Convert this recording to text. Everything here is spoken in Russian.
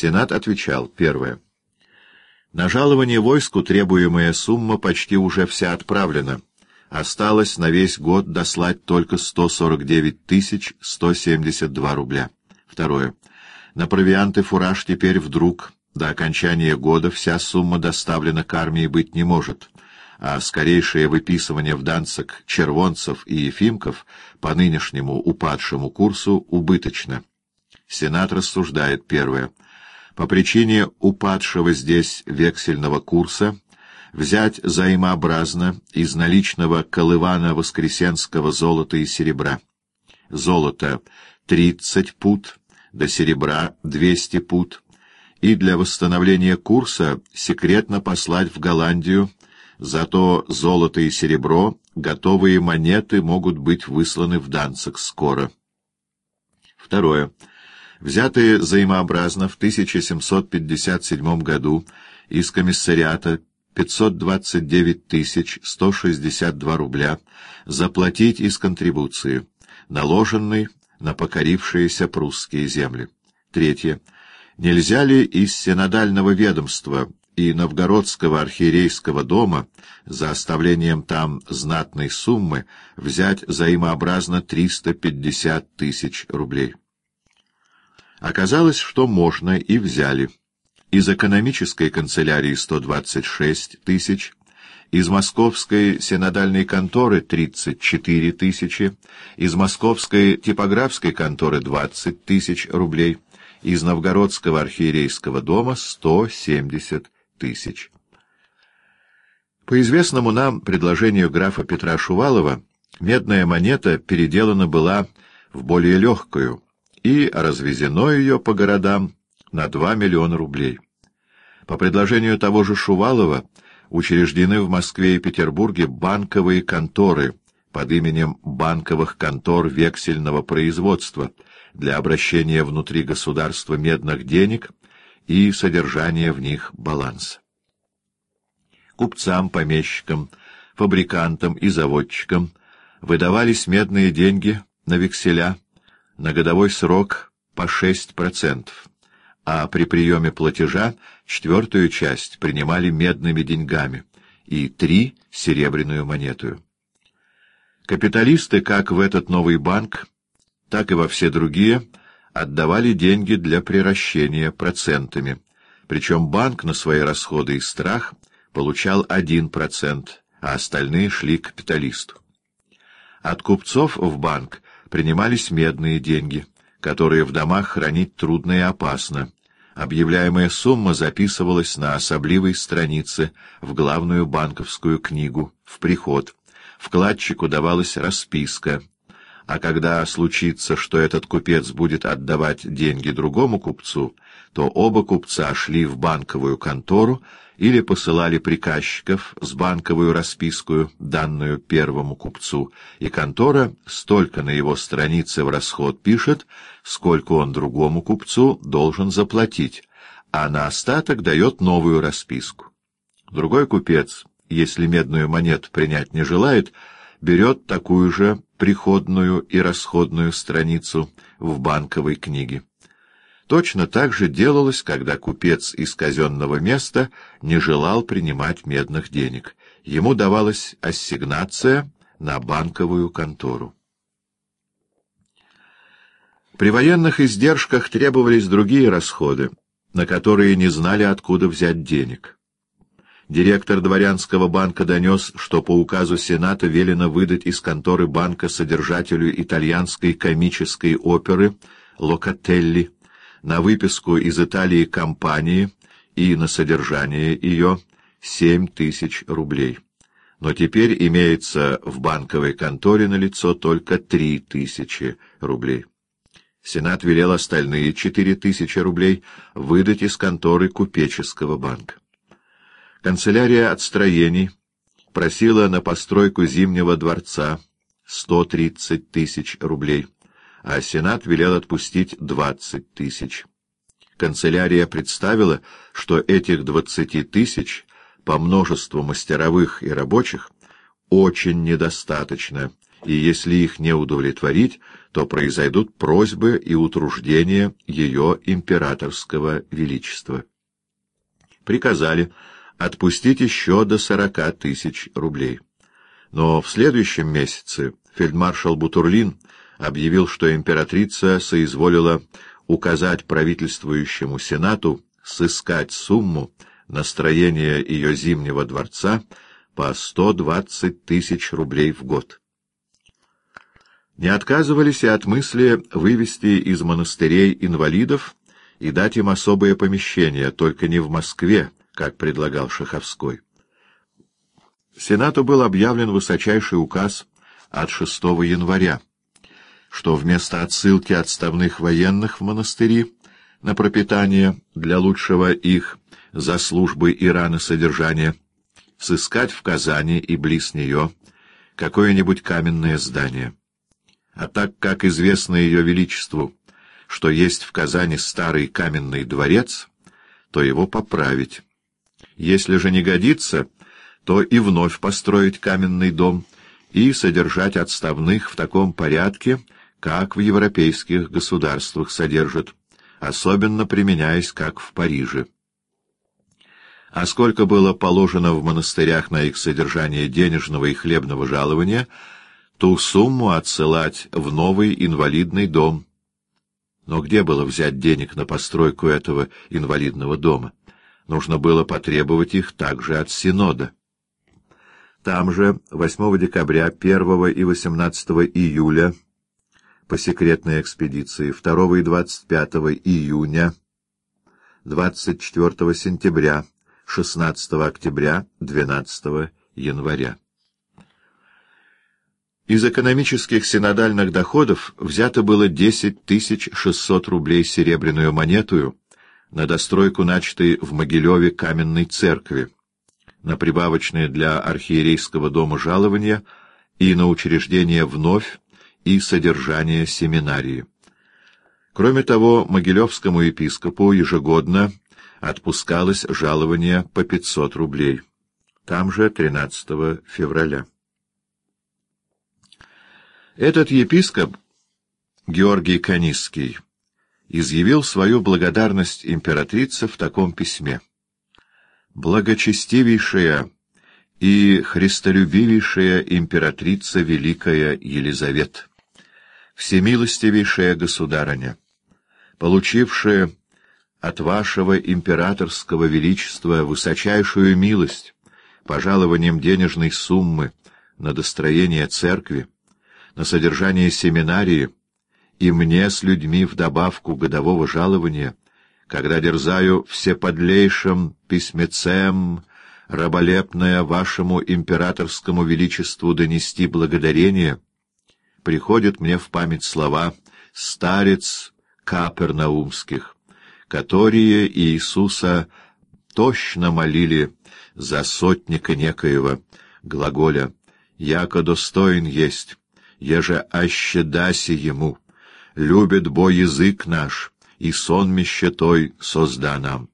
Сенат отвечал, первое. На жалование войску требуемая сумма почти уже вся отправлена. Осталось на весь год дослать только 149 172 рубля. Второе. На провианты фураж теперь вдруг, до окончания года, вся сумма доставлена к армии быть не может, а скорейшее выписывание в Данцик червонцев и ефимков по нынешнему упадшему курсу убыточно. Сенат рассуждает первое. По причине упадшего здесь вексельного курса взять взаимообразно из наличного колывана воскресенского золота и серебра. Золото — 30 пут, до серебра — 200 пут, и для восстановления курса секретно послать в Голландию, зато золото и серебро, готовые монеты могут быть высланы в Данцик скоро. Второе. Взятые взаимообразно в 1757 году из комиссариата 529 162 рубля заплатить из контрибуции, наложенной на покорившиеся прусские земли. Третье. Нельзя ли из синодального ведомства и Новгородского архиерейского дома за оставлением там знатной суммы взять взаимообразно 350 тысяч рублей? Оказалось, что можно, и взяли. Из экономической канцелярии 126 тысяч, из московской синодальной конторы 34 тысячи, из московской типографской конторы 20 тысяч рублей, из новгородского архиерейского дома 170 тысяч. По известному нам предложению графа Петра Шувалова, медная монета переделана была в более легкую, и развезено ее по городам на 2 миллиона рублей. По предложению того же Шувалова учреждены в Москве и Петербурге банковые конторы под именем банковых контор вексельного производства для обращения внутри государства медных денег и содержания в них баланса. Купцам, помещикам, фабрикантам и заводчикам выдавались медные деньги на векселя на годовой срок по 6%, а при приеме платежа четвертую часть принимали медными деньгами и три — серебряную монету. Капиталисты как в этот новый банк, так и во все другие отдавали деньги для приращения процентами, причем банк на свои расходы и страх получал один процент, а остальные шли капиталисту. От купцов в банк принимались медные деньги, которые в домах хранить трудно и опасно. Объявляемая сумма записывалась на особливой странице в главную банковскую книгу, в приход. Вкладчику давалась расписка. А когда случится, что этот купец будет отдавать деньги другому купцу, то оба купца шли в банковую контору или посылали приказчиков с банковую расписку, данную первому купцу, и контора столько на его странице в расход пишет, сколько он другому купцу должен заплатить, а на остаток дает новую расписку. Другой купец, если медную монету принять не желает, берет такую же приходную и расходную страницу в банковой книге. Точно так же делалось, когда купец из казенного места не желал принимать медных денег. Ему давалась ассигнация на банковую контору. При военных издержках требовались другие расходы, на которые не знали, откуда взять денег. Директор дворянского банка донес, что по указу Сената велено выдать из конторы банка содержателю итальянской комической оперы «Локателли» на выписку из Италии компании и на содержание ее семь тысяч рублей. Но теперь имеется в банковой конторе на лицо только три тысячи рублей. Сенат велел остальные четыре тысячи рублей выдать из конторы купеческого банка. Канцелярия отстроений просила на постройку Зимнего дворца сто тридцать тысяч рублей а Сенат велел отпустить двадцать тысяч. Канцелярия представила, что этих двадцати тысяч по множеству мастеровых и рабочих очень недостаточно, и если их не удовлетворить, то произойдут просьбы и утруждения ее императорского величества. Приказали отпустить еще до сорока тысяч рублей. Но в следующем месяце фельдмаршал Бутурлин объявил, что императрица соизволила указать правительствующему сенату сыскать сумму на строение ее зимнего дворца по 120 тысяч рублей в год. Не отказывались и от мысли вывести из монастырей инвалидов и дать им особое помещение, только не в Москве, как предлагал Шаховской. Сенату был объявлен высочайший указ от 6 января, что вместо отсылки отставных военных в монастыри на пропитание для лучшего их за службы Ирана содержания сыскать в Казани и близ нее какое-нибудь каменное здание. А так как известно ее величеству, что есть в Казани старый каменный дворец, то его поправить. Если же не годится, то и вновь построить каменный дом и содержать отставных в таком порядке, как в европейских государствах содержат, особенно применяясь, как в Париже а сколько было положено в монастырях на их содержание денежного и хлебного жалования, ту сумму отсылать в новый инвалидный дом. Но где было взять денег на постройку этого инвалидного дома? Нужно было потребовать их также от Синода. Там же 8 декабря, 1 и 18 июля по секретной экспедиции, 2 и 25 июня, 24 сентября 16 октября, 12 января. Из экономических синодальных доходов взято было 10 600 рублей серебряную монетую на достройку начатой в Могилеве каменной церкви, на прибавочное для архиерейского дома жалования и на учреждение вновь и содержание семинарии. Кроме того, Могилевскому епископу ежегодно отпускалось жалование по 500 рублей. Там же 13 февраля. Этот епископ, Георгий Канисский, изъявил свою благодарность императрице в таком письме. «Благочестивейшая и христолюбивейшая императрица Великая Елизавета, всемилостивейшая государыня, получившая от вашего императорского величества высочайшую милость, пожалованием денежной суммы на достроение церкви, на содержание семинарии и мне с людьми в добавку годового жалования, когда дерзаю всеподлейшим письмецем, раболепное вашему императорскому величеству донести благодарение, приходят мне в память слова «старец Капернаумских», которые Иисуса точно молили за сотника некоего, глаголя «Яко достоин есть, еже аще даси ему, любит бо язык наш, и сон той созда нам».